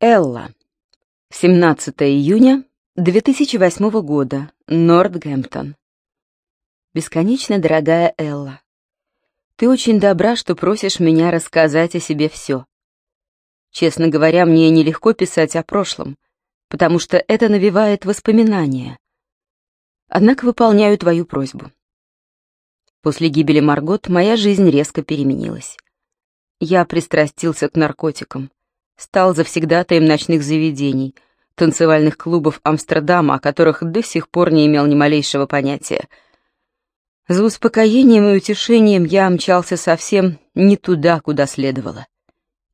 Элла. 17 июня 2008 года. Нортгемптон. Бесконечно дорогая Элла. Ты очень добра, что просишь меня рассказать о себе все. Честно говоря, мне нелегко писать о прошлом, потому что это навевает воспоминания. Однако выполняю твою просьбу. После гибели Маргот моя жизнь резко переменилась. Я пристрастился к наркотикам стал завсегдатаем ночных заведений, танцевальных клубов Амстердама, о которых до сих пор не имел ни малейшего понятия. За успокоением и утешением я мчался совсем не туда, куда следовало.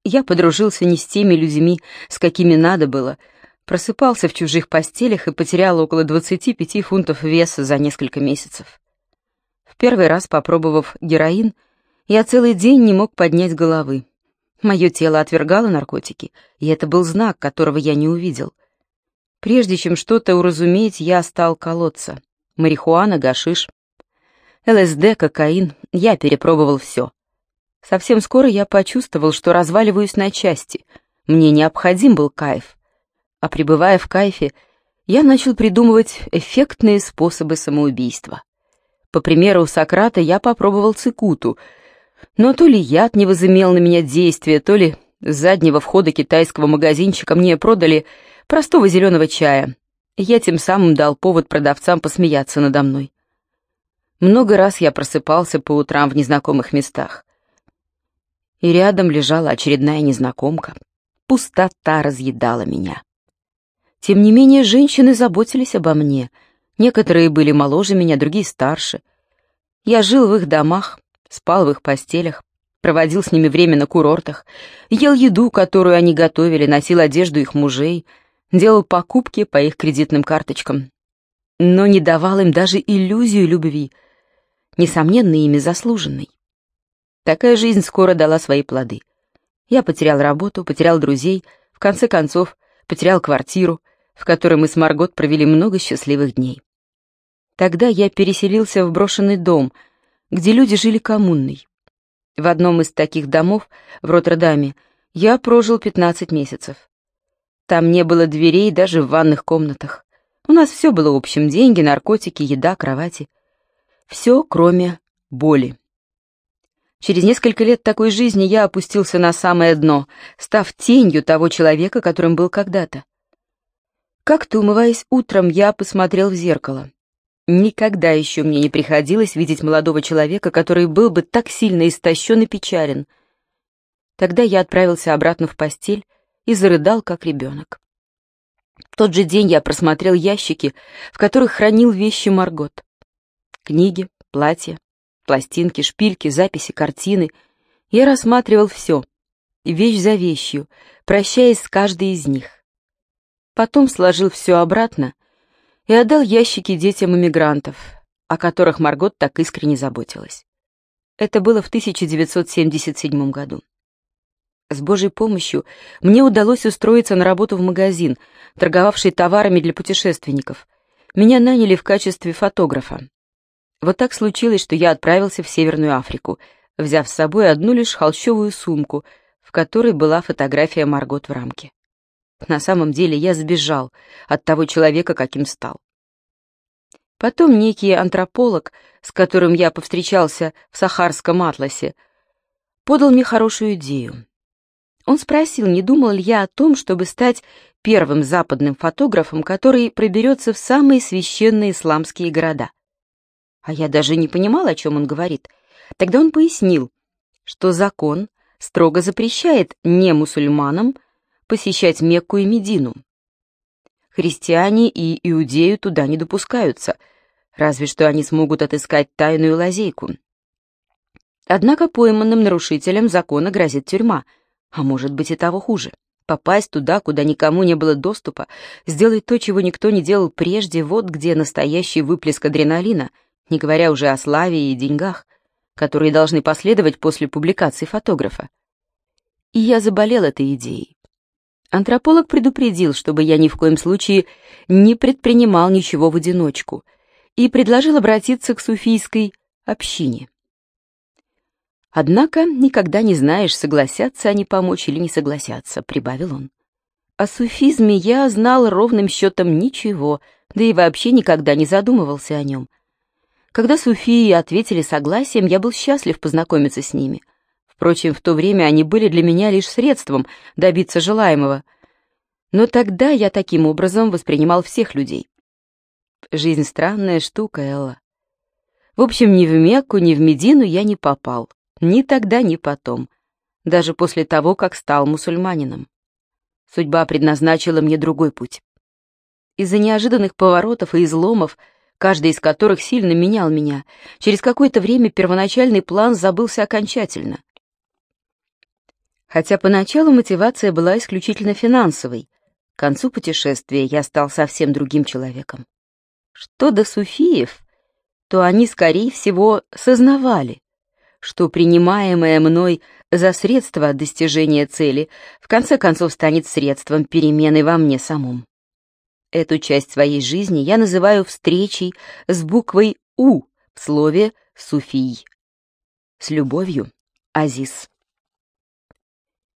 Я подружился не с теми людьми, с какими надо было, просыпался в чужих постелях и потерял около 25 фунтов веса за несколько месяцев. В первый раз, попробовав героин, я целый день не мог поднять головы. Мое тело отвергало наркотики, и это был знак, которого я не увидел. Прежде чем что-то уразуметь, я стал колоться. Марихуана, гашиш, ЛСД, кокаин, я перепробовал все. Совсем скоро я почувствовал, что разваливаюсь на части. Мне необходим был кайф. А пребывая в кайфе, я начал придумывать эффектные способы самоубийства. По примеру Сократа я попробовал цикуту — но то ли яд не возымел на меня действия, то ли с заднего входа китайского магазинчика мне продали простого зеленого чая. Я тем самым дал повод продавцам посмеяться надо мной. Много раз я просыпался по утрам в незнакомых местах. И рядом лежала очередная незнакомка. Пустота разъедала меня. Тем не менее, женщины заботились обо мне. Некоторые были моложе меня, другие старше. Я жил в их домах, спал в их постелях, проводил с ними время на курортах, ел еду, которую они готовили, носил одежду их мужей, делал покупки по их кредитным карточкам, но не давал им даже иллюзию любви, несомненно, ими заслуженной. Такая жизнь скоро дала свои плоды. Я потерял работу, потерял друзей, в конце концов, потерял квартиру, в которой мы с Маргот провели много счастливых дней. Тогда я переселился в брошенный дом — где люди жили коммунной. В одном из таких домов в Роттердаме я прожил 15 месяцев. Там не было дверей даже в ванных комнатах. У нас все было общим — деньги, наркотики, еда, кровати. Все, кроме боли. Через несколько лет такой жизни я опустился на самое дно, став тенью того человека, которым был когда-то. Как-то, умываясь утром, я посмотрел в зеркало. Никогда еще мне не приходилось видеть молодого человека, который был бы так сильно истощен и печален. Тогда я отправился обратно в постель и зарыдал, как ребенок. В тот же день я просмотрел ящики, в которых хранил вещи Маргот. Книги, платья, пластинки, шпильки, записи, картины. Я рассматривал все, вещь за вещью, прощаясь с каждой из них. Потом сложил все обратно и отдал ящики детям иммигрантов, о которых Маргот так искренне заботилась. Это было в 1977 году. С Божьей помощью мне удалось устроиться на работу в магазин, торговавший товарами для путешественников. Меня наняли в качестве фотографа. Вот так случилось, что я отправился в Северную Африку, взяв с собой одну лишь холщовую сумку, в которой была фотография Маргот в рамке. На самом деле я сбежал от того человека, каким стал. Потом некий антрополог, с которым я повстречался в Сахарском атласе, подал мне хорошую идею. Он спросил, не думал ли я о том, чтобы стать первым западным фотографом, который проберется в самые священные исламские города. А я даже не понимал, о чем он говорит. Тогда он пояснил, что закон строго запрещает не мусульманам посещать Мекку и Медину. Христиане и иудею туда не допускаются, разве что они смогут отыскать тайную лазейку. Однако пойманным нарушителям закона грозит тюрьма, а может быть и того хуже. Попасть туда, куда никому не было доступа, сделать то, чего никто не делал прежде, вот где настоящий выплеск адреналина, не говоря уже о славе и деньгах, которые должны последовать после публикации фотографа. И я заболел этой идеей. Антрополог предупредил, чтобы я ни в коем случае не предпринимал ничего в одиночку, и предложил обратиться к суфийской общине. Однако никогда не знаешь, согласятся они помочь или не согласятся, прибавил он. О суфизме я знал ровным счетом ничего, да и вообще никогда не задумывался о нем. Когда суфии ответили согласием, я был счастлив познакомиться с ними. Впрочем, в то время они были для меня лишь средством добиться желаемого. Но тогда я таким образом воспринимал всех людей. Жизнь странная штука, Элла. В общем, ни в Мекку, ни в Медину я не попал. Ни тогда, ни потом. Даже после того, как стал мусульманином. Судьба предназначила мне другой путь. Из-за неожиданных поворотов и изломов, каждый из которых сильно менял меня, через какое-то время первоначальный план забылся окончательно. Хотя поначалу мотивация была исключительно финансовой, к концу путешествия я стал совсем другим человеком. Что до суфиев, то они, скорее всего, сознавали, что принимаемое мной за средство достижения цели в конце концов станет средством перемены во мне самом. Эту часть своей жизни я называю встречей с буквой «У» в слове «суфий». С любовью, Азиз.